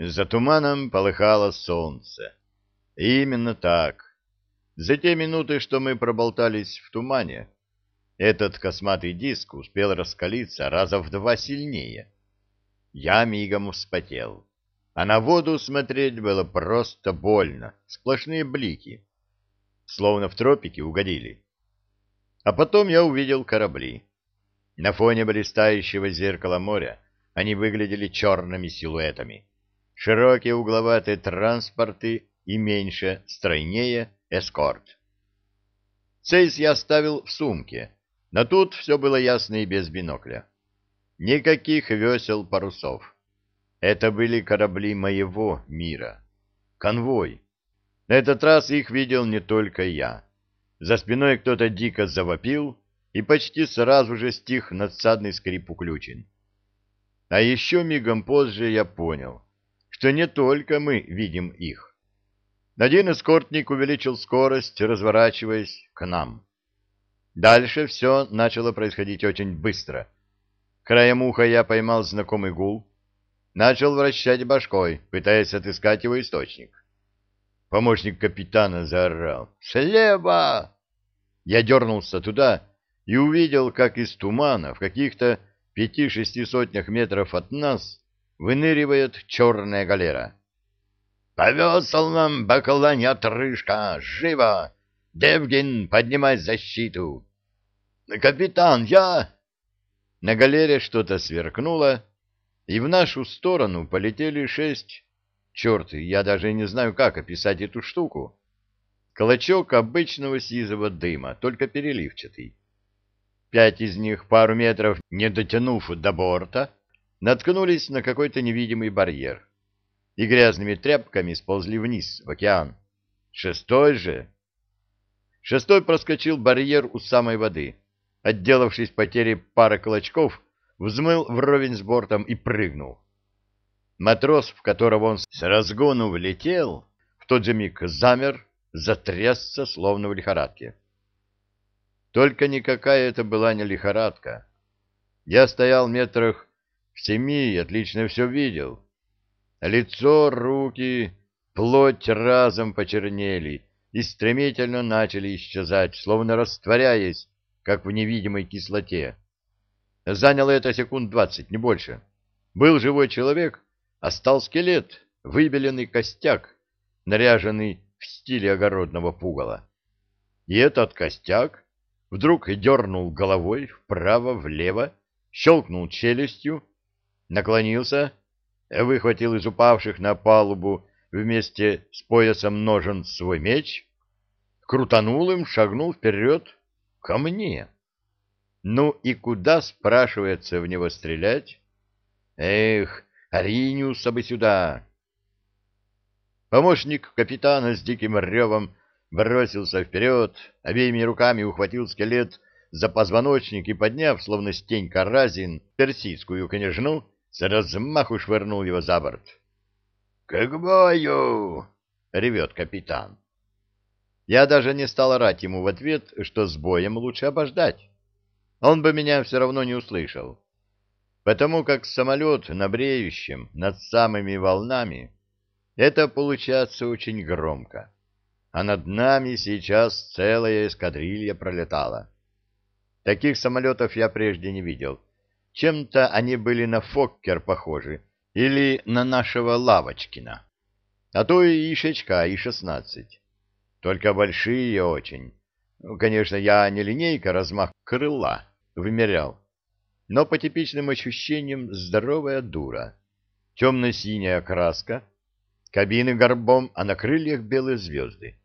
За туманом полыхало солнце. И именно так. За те минуты, что мы проболтались в тумане, этот косматый диск успел раскалиться раза в два сильнее. Я мигом вспотел. А на воду смотреть было просто больно, сплошные блики. Словно в тропике угодили. А потом я увидел корабли. На фоне блистающего зеркала моря они выглядели черными силуэтами. Широкие угловатые транспорты и меньше, стройнее, эскорт. Цейс я оставил в сумке, но тут все было ясно и без бинокля. Никаких весел парусов. Это были корабли моего мира. Конвой. На этот раз их видел не только я. За спиной кто-то дико завопил, и почти сразу же стих надсадный скрип уключен. А еще мигом позже я понял, что не только мы видим их. Один эскортник увеличил скорость, разворачиваясь к нам. Дальше все начало происходить очень быстро. Краем уха я поймал знакомый гул, начал вращать башкой, пытаясь отыскать его источник. Помощник капитана заорал «Слева!». Я дернулся туда и увидел, как из тумана в каких-то пяти-шести сотнях метров от нас выныривает черная галера. «Повесил нам баклань отрыжка! Живо! Девгин, поднимай защиту!» «Капитан, я...» На галере что-то сверкнуло, и в нашу сторону полетели шесть... Черт, я даже не знаю, как описать эту штуку. Клочок обычного сизого дыма, только переливчатый. Пять из них, пару метров не дотянув до борта, наткнулись на какой-то невидимый барьер и грязными тряпками сползли вниз, в океан. Шестой же... Шестой проскочил барьер у самой воды, отделавшись потерей пары клочков, взмыл вровень с бортом и прыгнул. Матрос, в которого он с разгону влетел, в тот же миг замер, затрясся, словно в лихорадке. Только никакая это была не лихорадка. Я стоял метрах в семи и отлично все видел. Лицо, руки, плоть разом почернели и стремительно начали исчезать, словно растворяясь, как в невидимой кислоте. Заняло это секунд двадцать, не больше. Был живой человек, а стал скелет, выбеленный костяк, наряженный в стиле огородного пугала. И этот костяк вдруг дернул головой вправо-влево, щелкнул челюстью, наклонился, выхватил из упавших на палубу вместе с поясом ножен свой меч, крутанул им, шагнул вперед ко мне. Ну и куда, спрашивается, в него стрелять? Эх, Ариниуса бы сюда! Помощник капитана с диким ревом бросился вперед, обеими руками ухватил скелет за позвоночник и, подняв, словно стенька разин, персидскую княжну, с размаху швырнул его за борт. — К бою! — ревет капитан. Я даже не стал орать ему в ответ, что с боем лучше обождать. Он бы меня все равно не услышал. Потому как самолет на бреющем над самыми волнами, это получается очень громко а над нами сейчас целая эскадрилья пролетала. Таких самолетов я прежде не видел. Чем-то они были на Фоккер похожи или на нашего Лавочкина, а то и Ишечка, И-16. Только большие очень. Конечно, я не линейка размах крыла вымерял, но по типичным ощущениям здоровая дура. Темно-синяя краска, кабины горбом, а на крыльях белые звезды.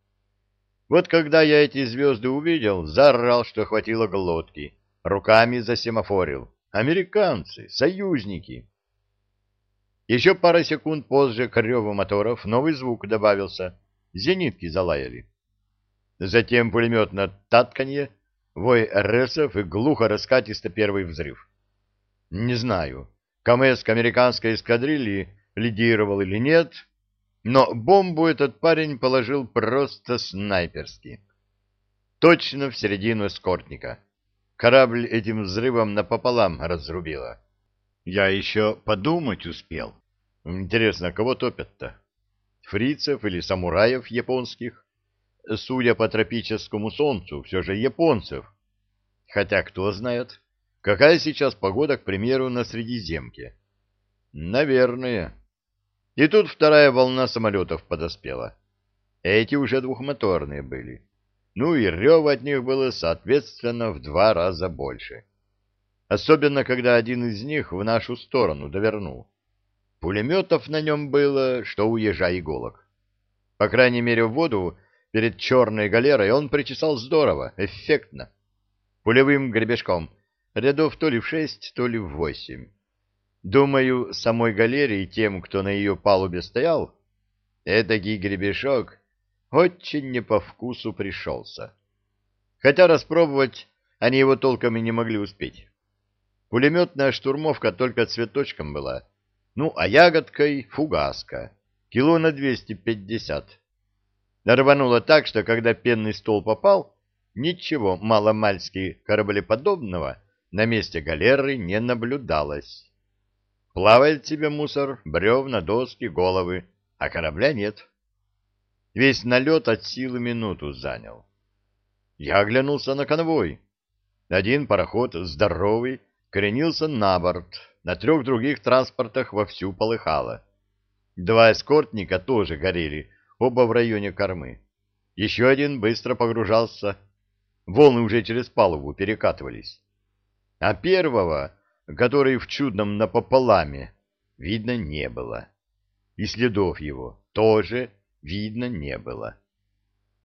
Вот когда я эти звезды увидел, заорал, что хватило глотки, руками засемафорил. Американцы, союзники. Еще пара секунд позже к реву моторов новый звук добавился. Зенитки залаяли. Затем пулеметное татканье, вой РСов и глухо раскатисто первый взрыв. Не знаю, КМС американской эскадрильи лидировал или нет, но бомбу этот парень положил просто снайперски. Точно в середину эскортника. Корабль этим взрывом напополам разрубило. Я еще подумать успел, Интересно, кого топят-то? Фрицев или самураев японских? Судя по тропическому солнцу, все же японцев. Хотя кто знает, какая сейчас погода, к примеру, на Средиземке. Наверное. И тут вторая волна самолетов подоспела. Эти уже двухмоторные были. Ну и рев от них было, соответственно, в два раза больше. Особенно, когда один из них в нашу сторону довернул. Пулеметов на нем было, что уезжай иголок. По крайней мере, в воду перед черной галерой он причесал здорово, эффектно. Пулевым гребешком, рядов то ли в шесть, то ли в восемь. Думаю, самой галерее тем, кто на ее палубе стоял, эдакий гребешок очень не по вкусу пришелся. Хотя распробовать они его толком и не могли успеть. Пулеметная штурмовка только цветочком была, ну, а ягодкой фугаска, кило на двести пятьдесят. Рвануло так, что когда пенный стол попал, ничего маломальски кораблеподобного на месте галеры не наблюдалось. Плавает себе мусор, бревна, доски, головы, а корабля нет. Весь налет от силы минуту занял. Я оглянулся на конвой. Один пароход, здоровый, кренился на борт, на трех других транспортах вовсю полыхало. Два эскортника тоже горели, оба в районе кормы. Еще один быстро погружался. Волны уже через палубу перекатывались. А первого, который в чудном напополаме, видно не было. И следов его тоже видно не было.